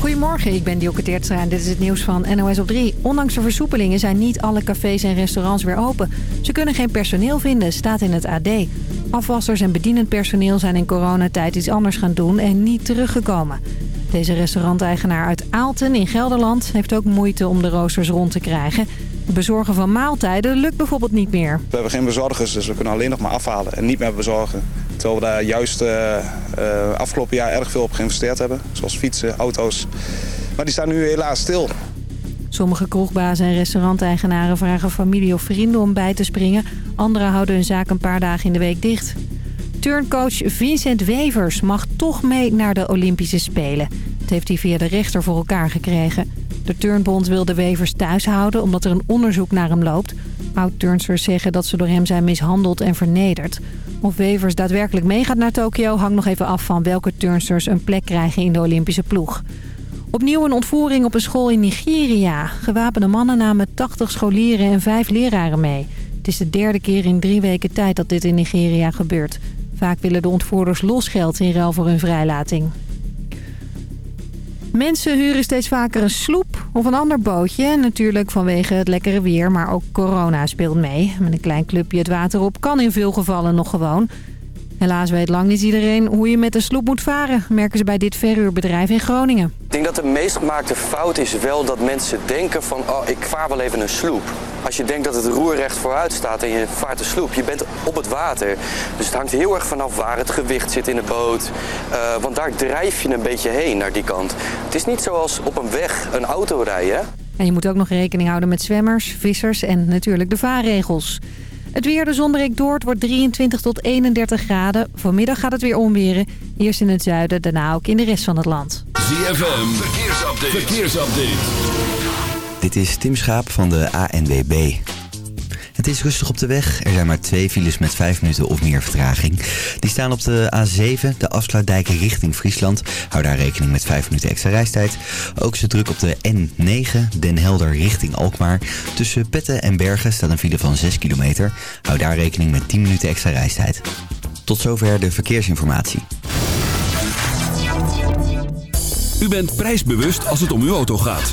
Goedemorgen, ik ben Dielke Teertstra en dit is het nieuws van NOS op 3. Ondanks de versoepelingen zijn niet alle cafés en restaurants weer open. Ze kunnen geen personeel vinden, staat in het AD. Afwassers en bedienend personeel zijn in coronatijd iets anders gaan doen en niet teruggekomen. Deze restauranteigenaar uit Aalten in Gelderland heeft ook moeite om de roosters rond te krijgen. Het bezorgen van maaltijden lukt bijvoorbeeld niet meer. We hebben geen bezorgers, dus we kunnen alleen nog maar afhalen en niet meer bezorgen. Terwijl we daar juist uh, uh, afgelopen jaar erg veel op geïnvesteerd hebben. Zoals fietsen, auto's. Maar die staan nu helaas stil. Sommige kroegbazen en restauranteigenaren vragen familie of vrienden om bij te springen. Anderen houden hun zaak een paar dagen in de week dicht. Turncoach Vincent Wevers mag toch mee naar de Olympische Spelen. Dat heeft hij via de rechter voor elkaar gekregen. De Turnbond wil de Wevers thuis houden omdat er een onderzoek naar hem loopt. Oud-turnsters zeggen dat ze door hem zijn mishandeld en vernederd. Of Wevers daadwerkelijk meegaat naar Tokio hangt nog even af van welke turnsters een plek krijgen in de Olympische ploeg. Opnieuw een ontvoering op een school in Nigeria. Gewapende mannen namen 80 scholieren en 5 leraren mee. Het is de derde keer in drie weken tijd dat dit in Nigeria gebeurt. Vaak willen de ontvoerders losgeld in ruil voor hun vrijlating. Mensen huren steeds vaker een sloep of een ander bootje. Natuurlijk vanwege het lekkere weer, maar ook corona speelt mee. Met een klein clubje het water op kan in veel gevallen nog gewoon. Helaas weet lang niet iedereen hoe je met een sloep moet varen, merken ze bij dit verhuurbedrijf in Groningen. Ik denk dat de meest gemaakte fout is wel dat mensen denken van, oh, ik vaar wel even een sloep. Als je denkt dat het roer recht vooruit staat en je vaart een sloep, je bent op het water. Dus het hangt heel erg vanaf waar het gewicht zit in de boot. Uh, want daar drijf je een beetje heen naar die kant. Het is niet zoals op een weg een auto rijden. En je moet ook nog rekening houden met zwemmers, vissers en natuurlijk de vaarregels. Het weer, de zon breekt door. Het wordt 23 tot 31 graden. Vanmiddag gaat het weer omweren. Eerst in het zuiden, daarna ook in de rest van het land. ZFM, verkeersupdate. verkeersupdate. Dit is Tim Schaap van de ANWB. Het is rustig op de weg. Er zijn maar twee files met vijf minuten of meer vertraging. Die staan op de A7, de afsluitdijk richting Friesland. Hou daar rekening met vijf minuten extra reistijd. Ook ze druk op de N9, Den Helder richting Alkmaar. Tussen Petten en Bergen staat een file van 6 kilometer. Hou daar rekening met 10 minuten extra reistijd. Tot zover de verkeersinformatie. U bent prijsbewust als het om uw auto gaat.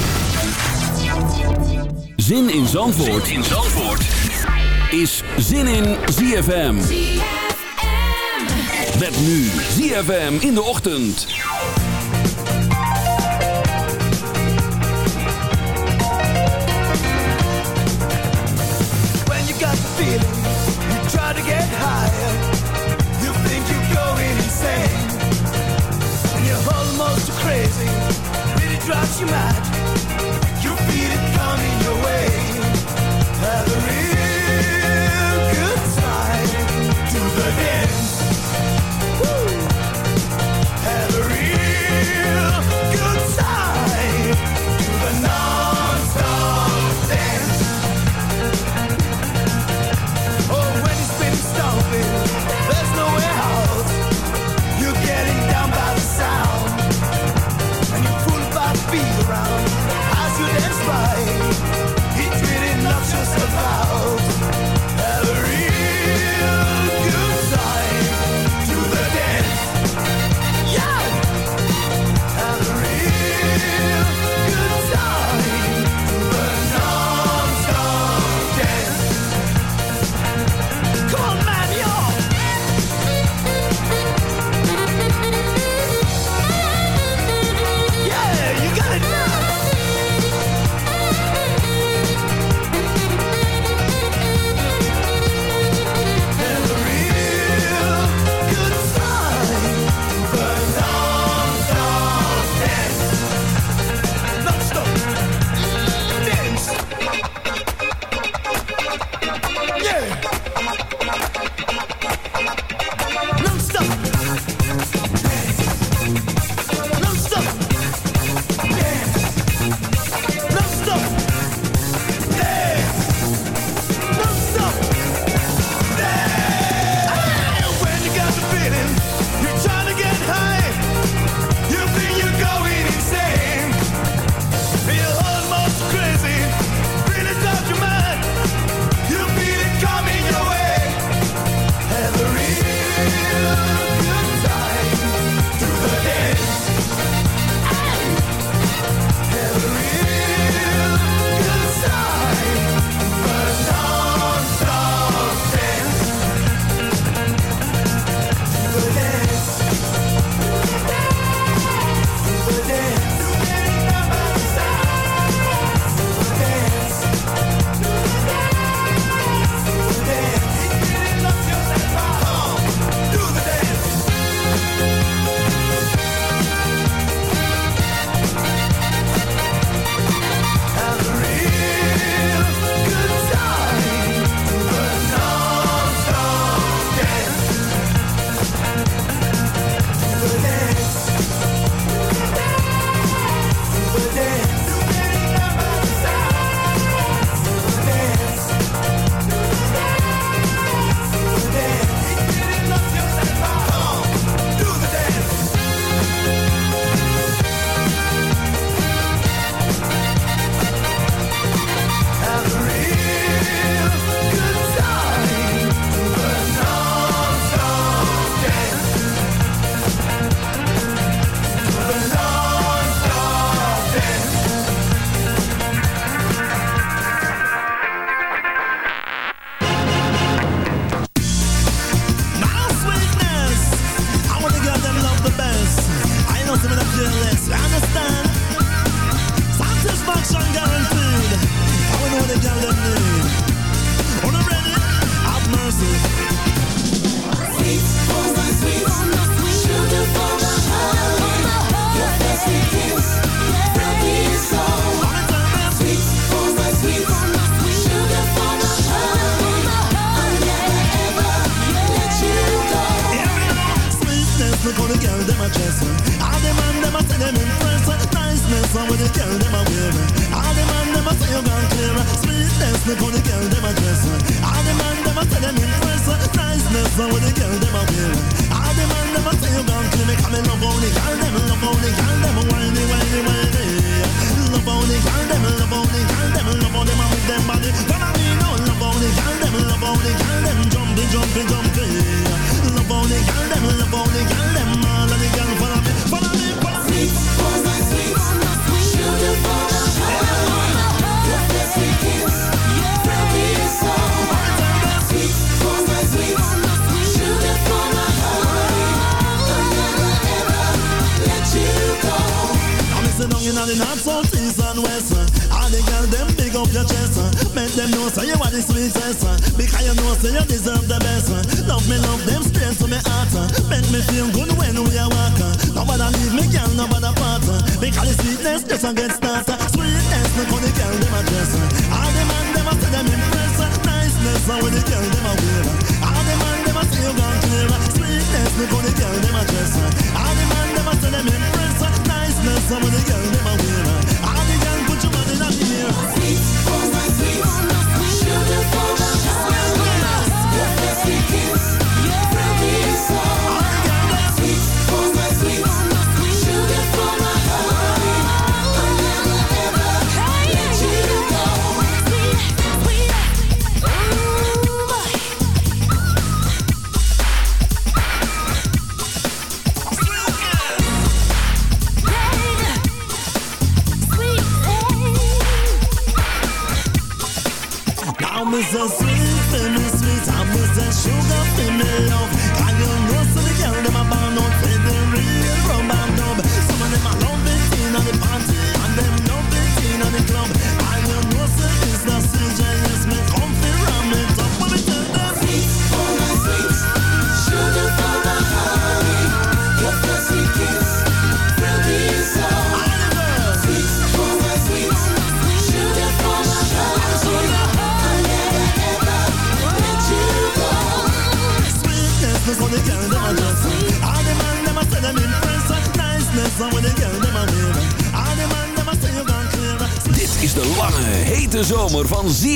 Zin in Zandvoort, in Zandvoort. is Zin in ZFM. Met nu ZFM in de ochtend. When you got the feeling, you try to get higher. You think you're going insane. And you're almost crazy, really drives you mad.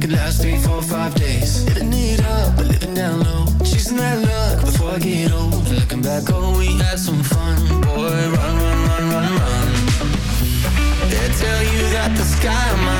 could last three, four, five days. Living it up, but living down low. Chasing that luck before I get old. And looking back, oh, we had some fun. Boy, run, run, run, run, run. They tell you that the sky might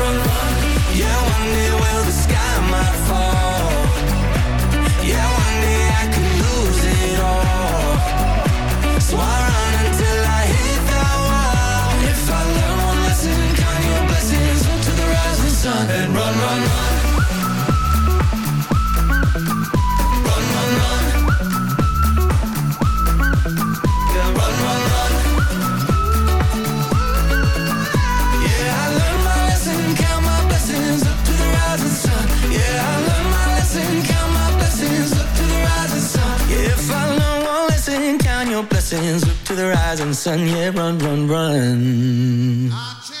sins, Look to the rising sun, yeah, run, run, run.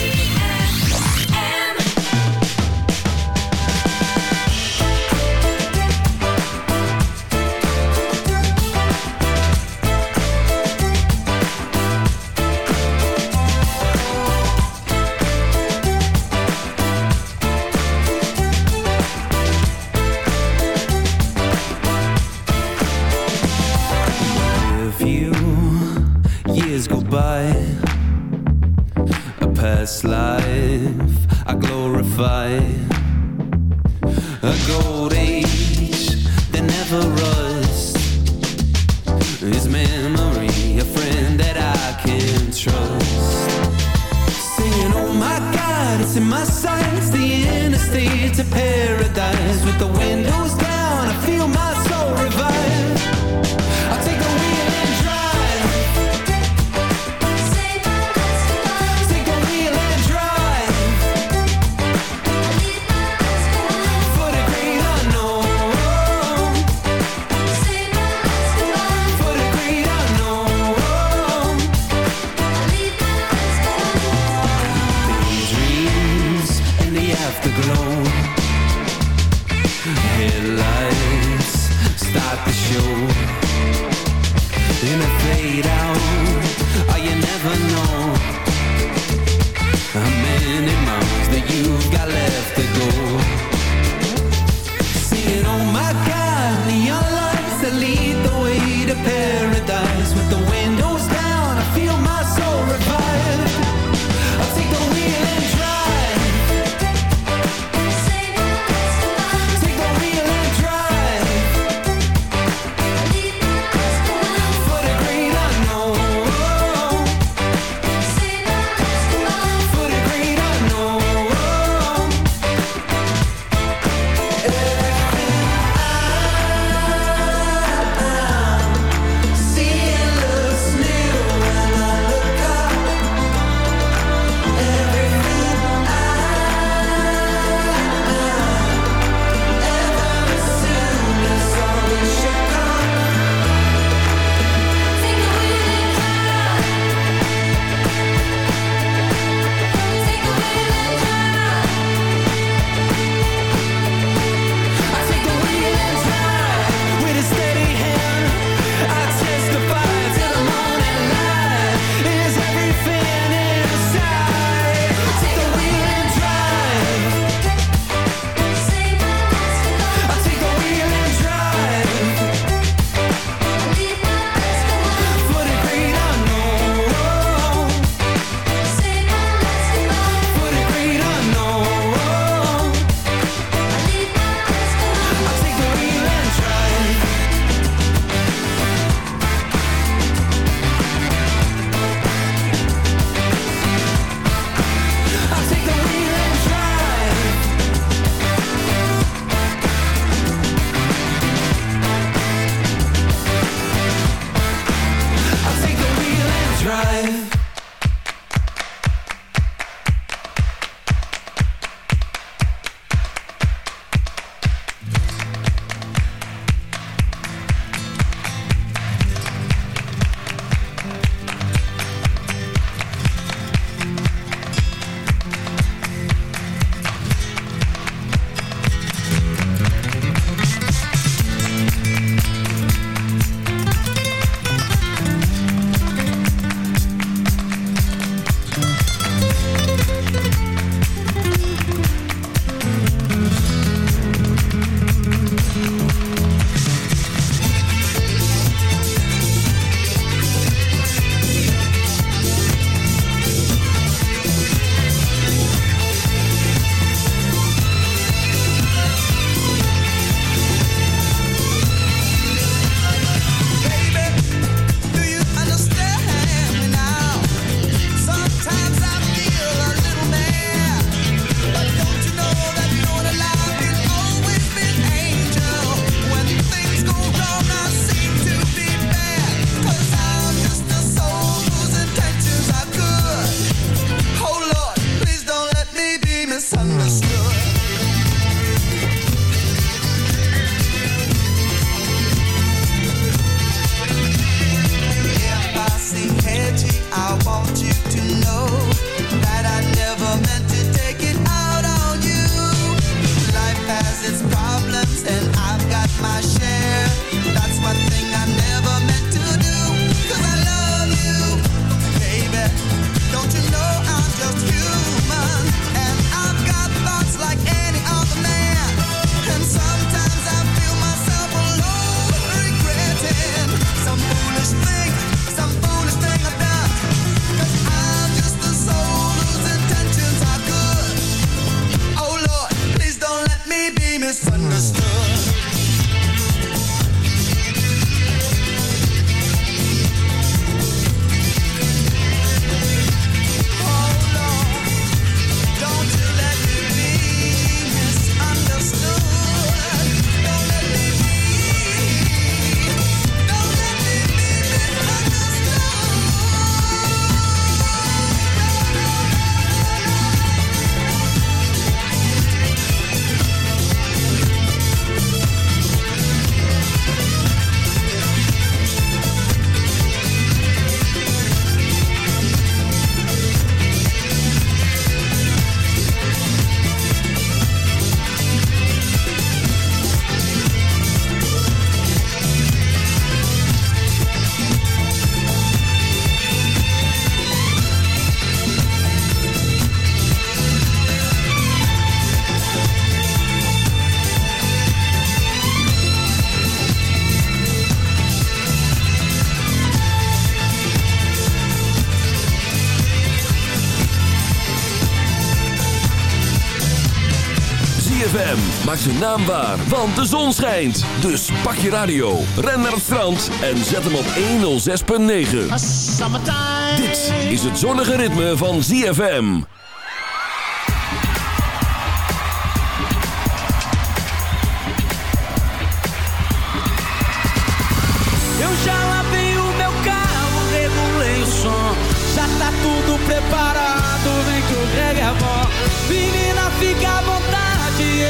ZFM. Maak zijn naam waar, want de zon schijnt. Dus pak je radio, ren naar het strand en zet hem op 106.9. Dit is het zonnige ritme van ZFM. Eu já lavei o meu carro, regulei o som. Já tá tudo preparado, vem que o reggae é bom. Menina, fica à vontade,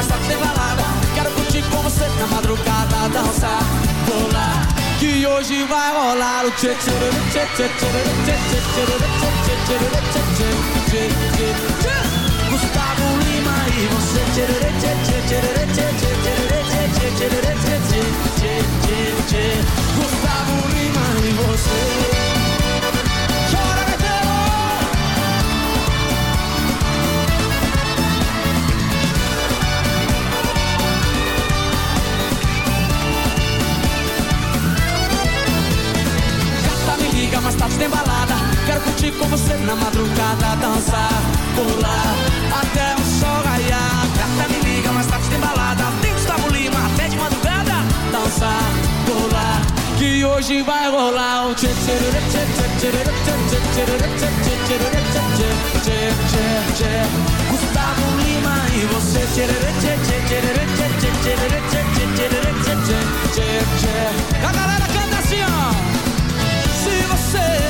mas tá sem balada. Quero curtir com você na madrugada, dançar, pular. Que hoje vai rolar o tchê tchê tchê tchê tchê tchê tchê tchê tchê tchê Gustavo Lima e você tchê tchê tchê tchê tchê tchê tchê tchê tchê tchê tchê tchê tchê Gustavo Lima e você madrugada Dançar, pular, até o sol raiar Gata me liga, mas tarde tem balada Tem Gustavo Lima, até de madrugada Dançar, pular, que hoje vai rolar o tchê tchê tchê tchê tchê tchê tchê tchê Gustavo Lima e você tchê tchê tchê tchê tchê tchê tchê tchê tchê tchê A galera canta assim, ó se você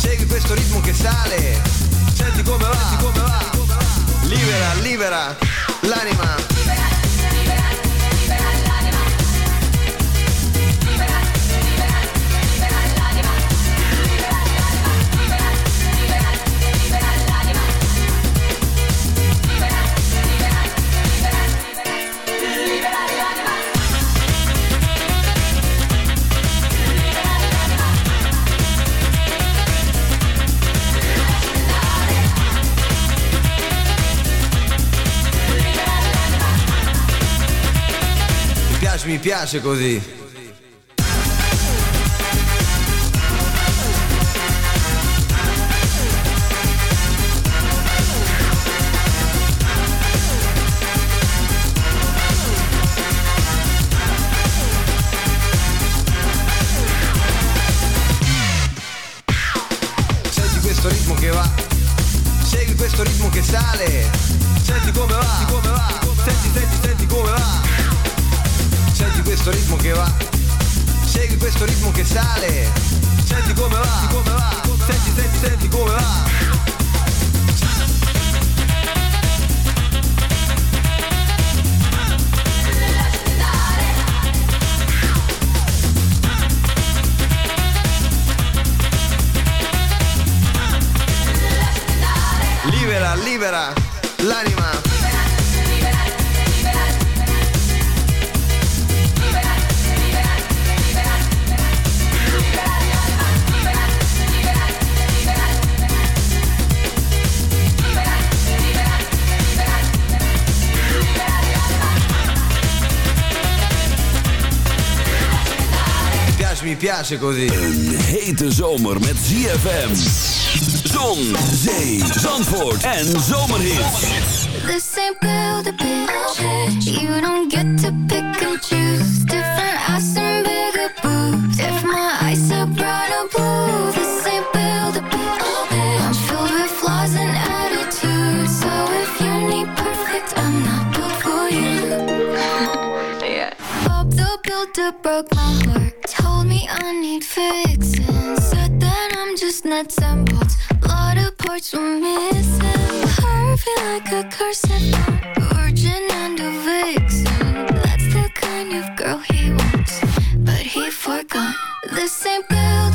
segui questo ritmo che sale, senti come va, senti come va, libera, libera l'anima. Mi piace, così. Piace, così. Een hete zomer met ZFM. Zon, zee, zandvoort en zomerhits. This ain't build a bitch. You don't get to pick and choose. Different Builder broke my heart. Told me I need fixing. Said that I'm just nuts and bolts. Lot of parts were missing. Perfect like a corset. Virgin and a vixen. That's the kind of girl he wants. But he forgot. This ain't build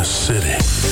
the city.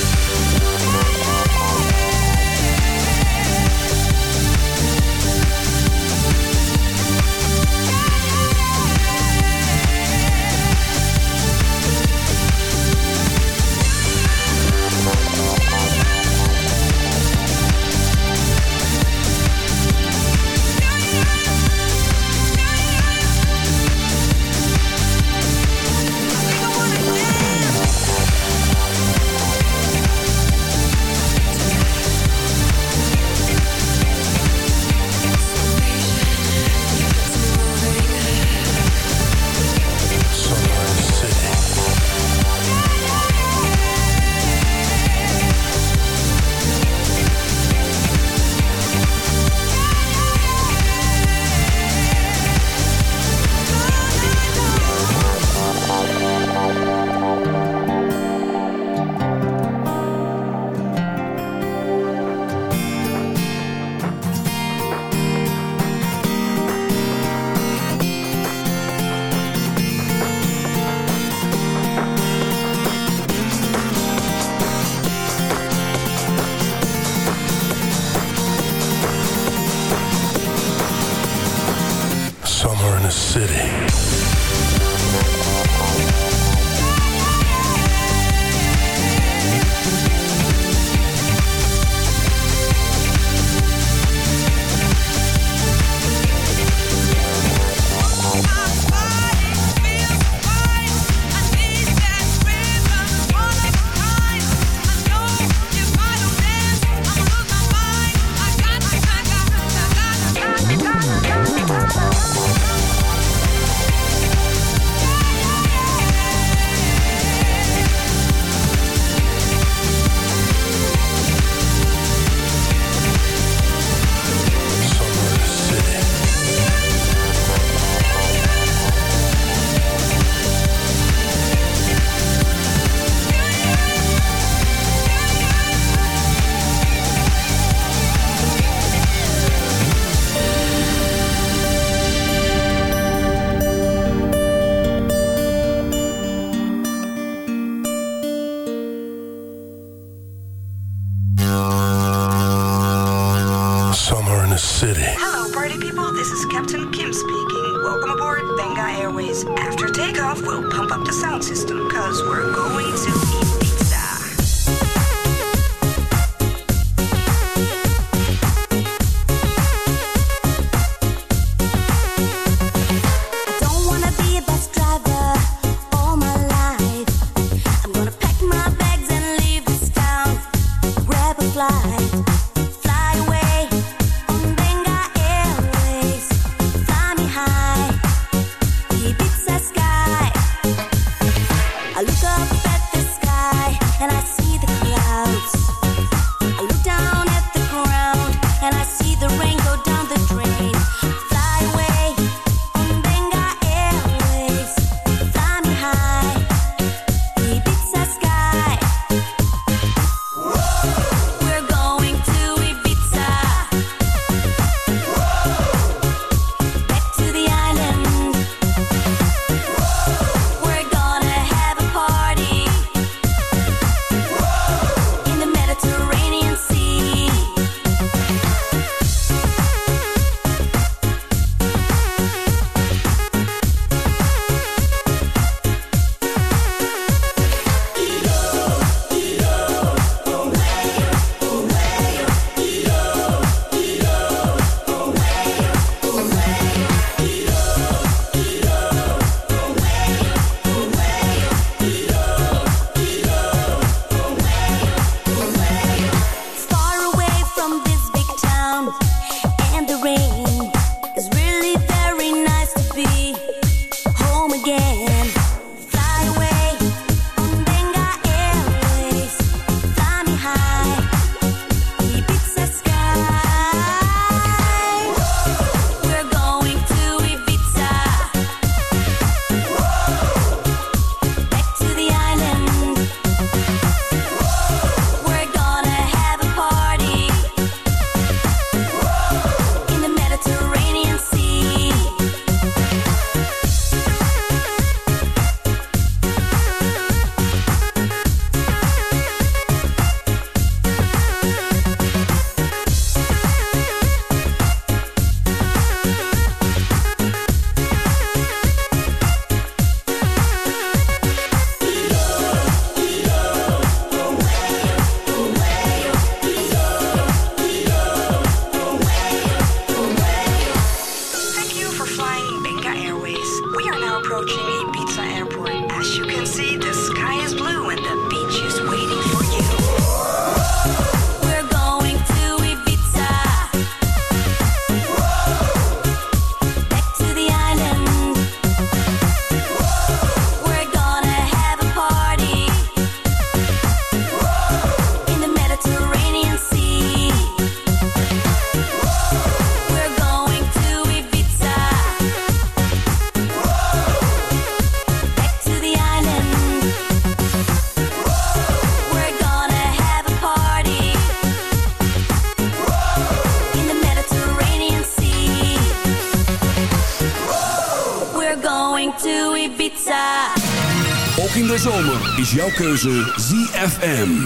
Is jouw keuze ZFM.